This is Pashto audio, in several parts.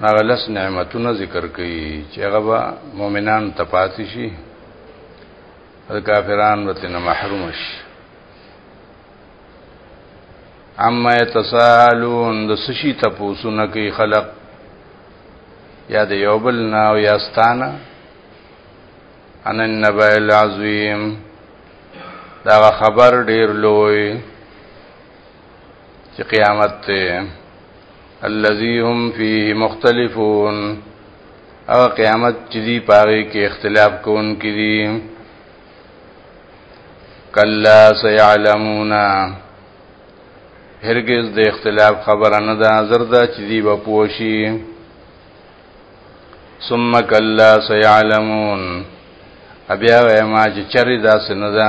هغه لس نعمتونه ذکر کړي چې هغه به مؤمنان ته پاتې شي او کافران به تنه محروم شي اما يتسالون د سشي تپوسونه کوي خلق یا د یو بل نه او یا ستانه ان النبأ العظیم دا خبر ډیر لوی چې قیامت ته الذي هم فيه مختلفون او قیامت چې دی پاره کې اختلاف کون کې دي کلا سيعلمون هرگز د اختلاف خبره نه ده زردا چې دی به پوشي ثم کلا سيعلمون ابیا ما چې چری داس نه ده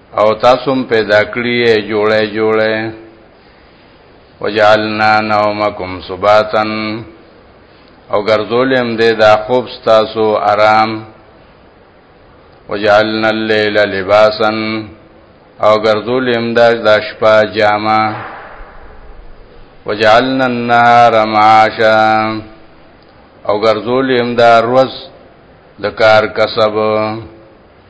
او تاسو هم پیدا کړی یې جوړې جوړې وجعلنا نومکم سباتن او ګرځولم دې دا خوب تاسو آرام وجعلنا الليل لباسا او ګرځولم دا د شپه جامه وجعلنا النهار معاشا او ګرځولم دا روز د کار کسب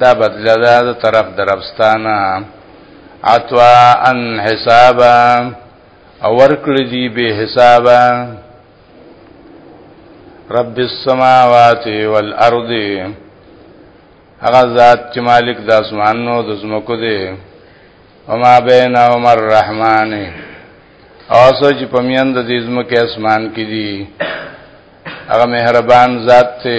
دا بدله ده د طرف دربستانه عطوا ان حسابا او ورکړي دي به حسابا رب السماوات والارض هغه ذات چې مالک د اسمانونو د زمکو دی وما بینهما الرحمن او سوچ پمیند د زمکه اسمان کې دي هغه مهربان ذات ته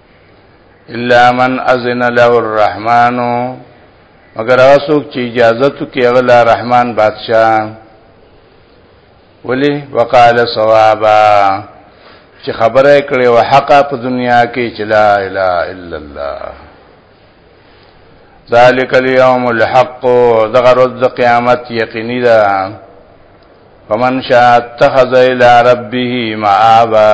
الا من اذن له الرحمن مگر اوسوک چې اجازه تو کې اغلا رحمان بادشاہ ولی وقال صوابا چې خبره کړې او حقا په دنیا کې چې لا اله الا الله ذالک اليوم الحق دغه ورځ د قیامت یقیني ده فمن شاء اتخذ الى ربه مآبا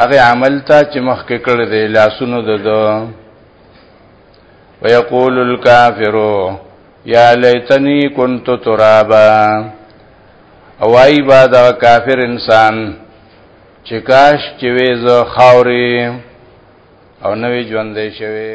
هغه عمل ته چې مخکې کړ دی لاسونو د دو ويقول الكافر يا ليتني كنت ترابا اوای با دا کافر انسان چې کاش چې وې زه خاوري او نوې ژوندې شوي